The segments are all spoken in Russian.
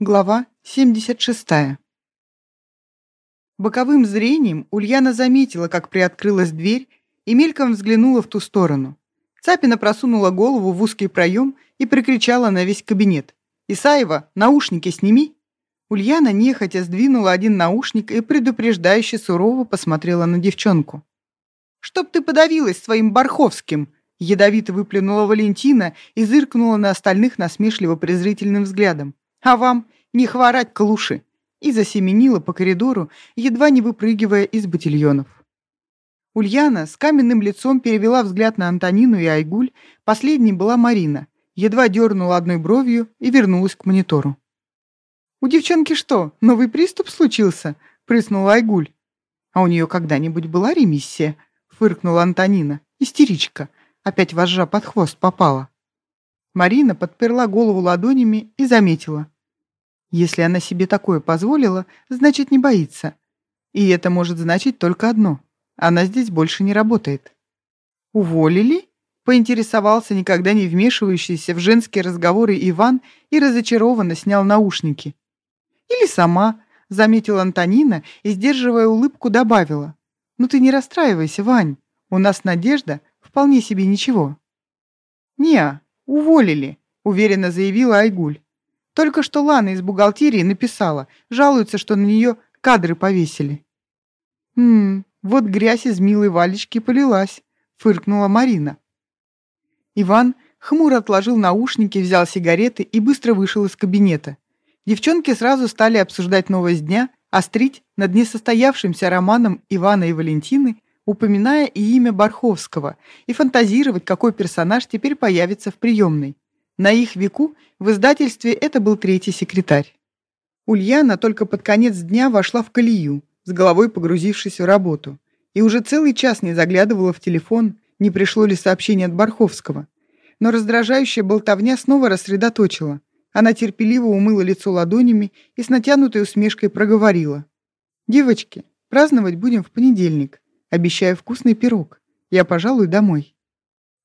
Глава 76. Боковым зрением Ульяна заметила, как приоткрылась дверь, и мельком взглянула в ту сторону. Цапина просунула голову в узкий проем и прикричала на весь кабинет. «Исаева, наушники сними!» Ульяна нехотя сдвинула один наушник и предупреждающе сурово посмотрела на девчонку. «Чтоб ты подавилась своим Барховским!» Ядовито выплюнула Валентина и зыркнула на остальных насмешливо-презрительным взглядом. А вам не хворать клуши!» и засеменила по коридору, едва не выпрыгивая из ботильонов. Ульяна с каменным лицом перевела взгляд на Антонину и Айгуль, последней была Марина, едва дернула одной бровью и вернулась к монитору. «У девчонки что, новый приступ случился?» — прыснула Айгуль. «А у нее когда-нибудь была ремиссия?» — фыркнула Антонина. «Истеричка. Опять вожжа под хвост попала». Марина подперла голову ладонями и заметила. Если она себе такое позволила, значит не боится. И это может значить только одно. Она здесь больше не работает. «Уволили?» — поинтересовался никогда не вмешивающийся в женские разговоры Иван и разочарованно снял наушники. «Или сама», — заметила Антонина и, сдерживая улыбку, добавила. «Ну ты не расстраивайся, Вань. У нас Надежда вполне себе ничего». «Не, «Уволили», — уверенно заявила Айгуль. «Только что Лана из бухгалтерии написала, жалуется, что на нее кадры повесили». «Ммм, вот грязь из милой Валечки полилась», — фыркнула Марина. Иван хмуро отложил наушники, взял сигареты и быстро вышел из кабинета. Девчонки сразу стали обсуждать новость дня, острить над несостоявшимся романом Ивана и Валентины упоминая и имя Барховского, и фантазировать, какой персонаж теперь появится в приемной. На их веку в издательстве это был третий секретарь. Ульяна только под конец дня вошла в колею, с головой погрузившись в работу, и уже целый час не заглядывала в телефон, не пришло ли сообщение от Барховского. Но раздражающая болтовня снова рассредоточила. Она терпеливо умыла лицо ладонями и с натянутой усмешкой проговорила. «Девочки, праздновать будем в понедельник. Обещаю вкусный пирог. Я, пожалуй, домой».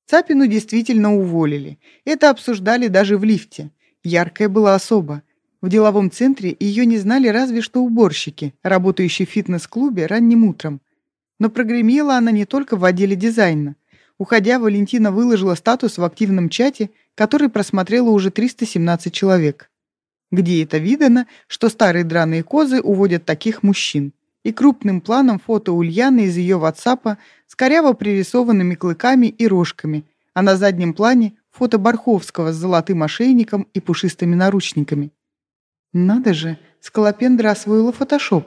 Цапину действительно уволили. Это обсуждали даже в лифте. Яркая была особа. В деловом центре ее не знали разве что уборщики, работающие в фитнес-клубе ранним утром. Но прогремела она не только в отделе дизайна. Уходя, Валентина выложила статус в активном чате, который просмотрело уже 317 человек. Где это видано, что старые драные козы уводят таких мужчин? И крупным планом фото Ульяны из ее ватсапа с коряво пририсованными клыками и рожками, а на заднем плане фото Барховского с золотым ошейником и пушистыми наручниками. Надо же, Скалопендра освоила фотошоп.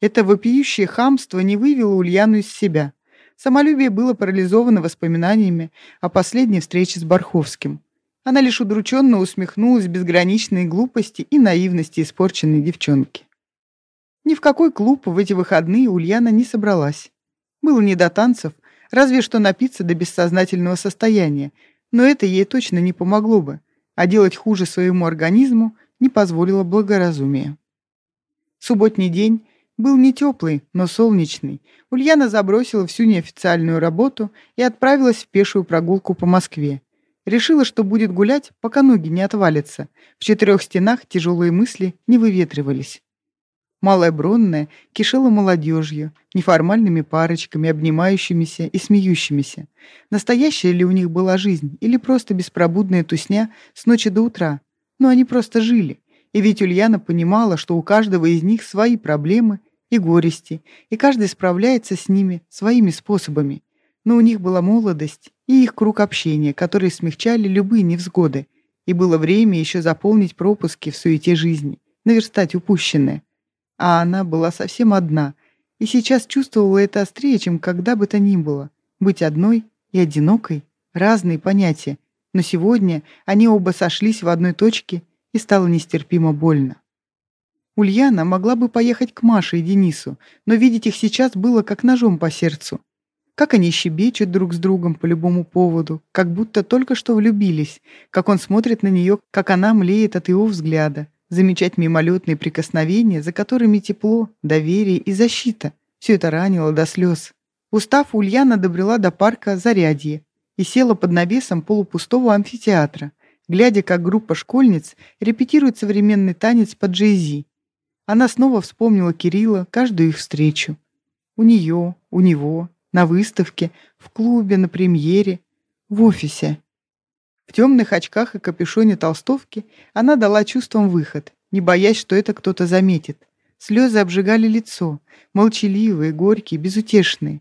Это вопиющее хамство не вывело Ульяну из себя. Самолюбие было парализовано воспоминаниями о последней встрече с Барховским. Она лишь удрученно усмехнулась безграничной глупости и наивности испорченной девчонки. Ни в какой клуб в эти выходные Ульяна не собралась. Было не до танцев, разве что напиться до бессознательного состояния, но это ей точно не помогло бы, а делать хуже своему организму не позволило благоразумие. Субботний день был не теплый, но солнечный. Ульяна забросила всю неофициальную работу и отправилась в пешую прогулку по Москве. Решила, что будет гулять, пока ноги не отвалятся. В четырех стенах тяжелые мысли не выветривались. Малая Бронная кишела молодежью, неформальными парочками, обнимающимися и смеющимися. Настоящая ли у них была жизнь, или просто беспробудная тусня с ночи до утра? Но они просто жили. И ведь Ульяна понимала, что у каждого из них свои проблемы и горести, и каждый справляется с ними своими способами. Но у них была молодость и их круг общения, которые смягчали любые невзгоды, и было время еще заполнить пропуски в суете жизни, наверстать упущенное. А она была совсем одна, и сейчас чувствовала это острее, чем когда бы то ни было. Быть одной и одинокой — разные понятия, но сегодня они оба сошлись в одной точке, и стало нестерпимо больно. Ульяна могла бы поехать к Маше и Денису, но видеть их сейчас было как ножом по сердцу. Как они щебечут друг с другом по любому поводу, как будто только что влюбились, как он смотрит на нее, как она млеет от его взгляда, замечать мимолетные прикосновения, за которыми тепло, доверие и защита. Все это ранило до слез. Устав, Ульяна добрела до парка Зарядье и села под навесом полупустого амфитеатра, глядя, как группа школьниц репетирует современный танец под джейзи. Она снова вспомнила Кирилла, каждую их встречу. У нее, у него, на выставке, в клубе, на премьере, в офисе. В темных очках и капюшоне толстовки она дала чувствам выход, не боясь, что это кто-то заметит. Слезы обжигали лицо, молчаливые, горькие, безутешные.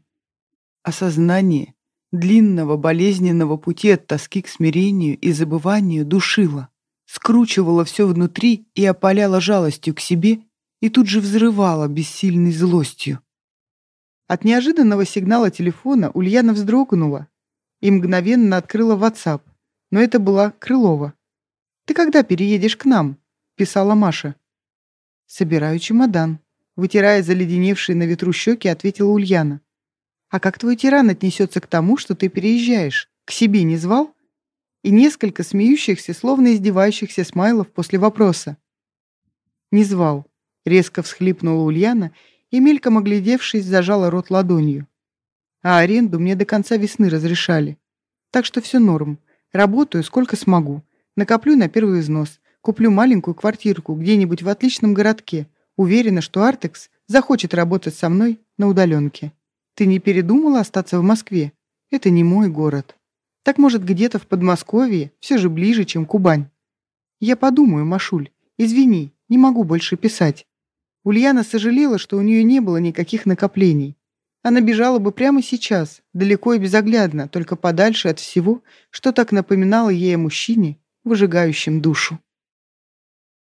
Осознание длинного болезненного пути от тоски к смирению и забыванию душило, скручивало все внутри и опаляло жалостью к себе и тут же взрывало бессильной злостью. От неожиданного сигнала телефона Ульяна вздрогнула и мгновенно открыла WhatsApp, но это была Крылова. «Ты когда переедешь к нам?» — писала Маша. «Собираю чемодан», — вытирая заледеневшие на ветру щеки, ответила Ульяна. «А как твой тиран отнесется к тому, что ты переезжаешь? К себе не звал?» И несколько смеющихся, словно издевающихся смайлов после вопроса. «Не звал», — резко всхлипнула Ульяна и, мельком оглядевшись, зажала рот ладонью. «А аренду мне до конца весны разрешали. Так что все норм. Работаю сколько смогу. Накоплю на первый взнос. Куплю маленькую квартирку где-нибудь в отличном городке. Уверена, что Артекс захочет работать со мной на удаленке. Ты не передумала остаться в Москве? Это не мой город. Так, может, где-то в Подмосковье, все же ближе, чем Кубань. Я подумаю, Машуль. Извини, не могу больше писать. Ульяна сожалела, что у нее не было никаких накоплений. Она бежала бы прямо сейчас, далеко и безоглядно, только подальше от всего, что так напоминало ей о мужчине, выжигающем душу.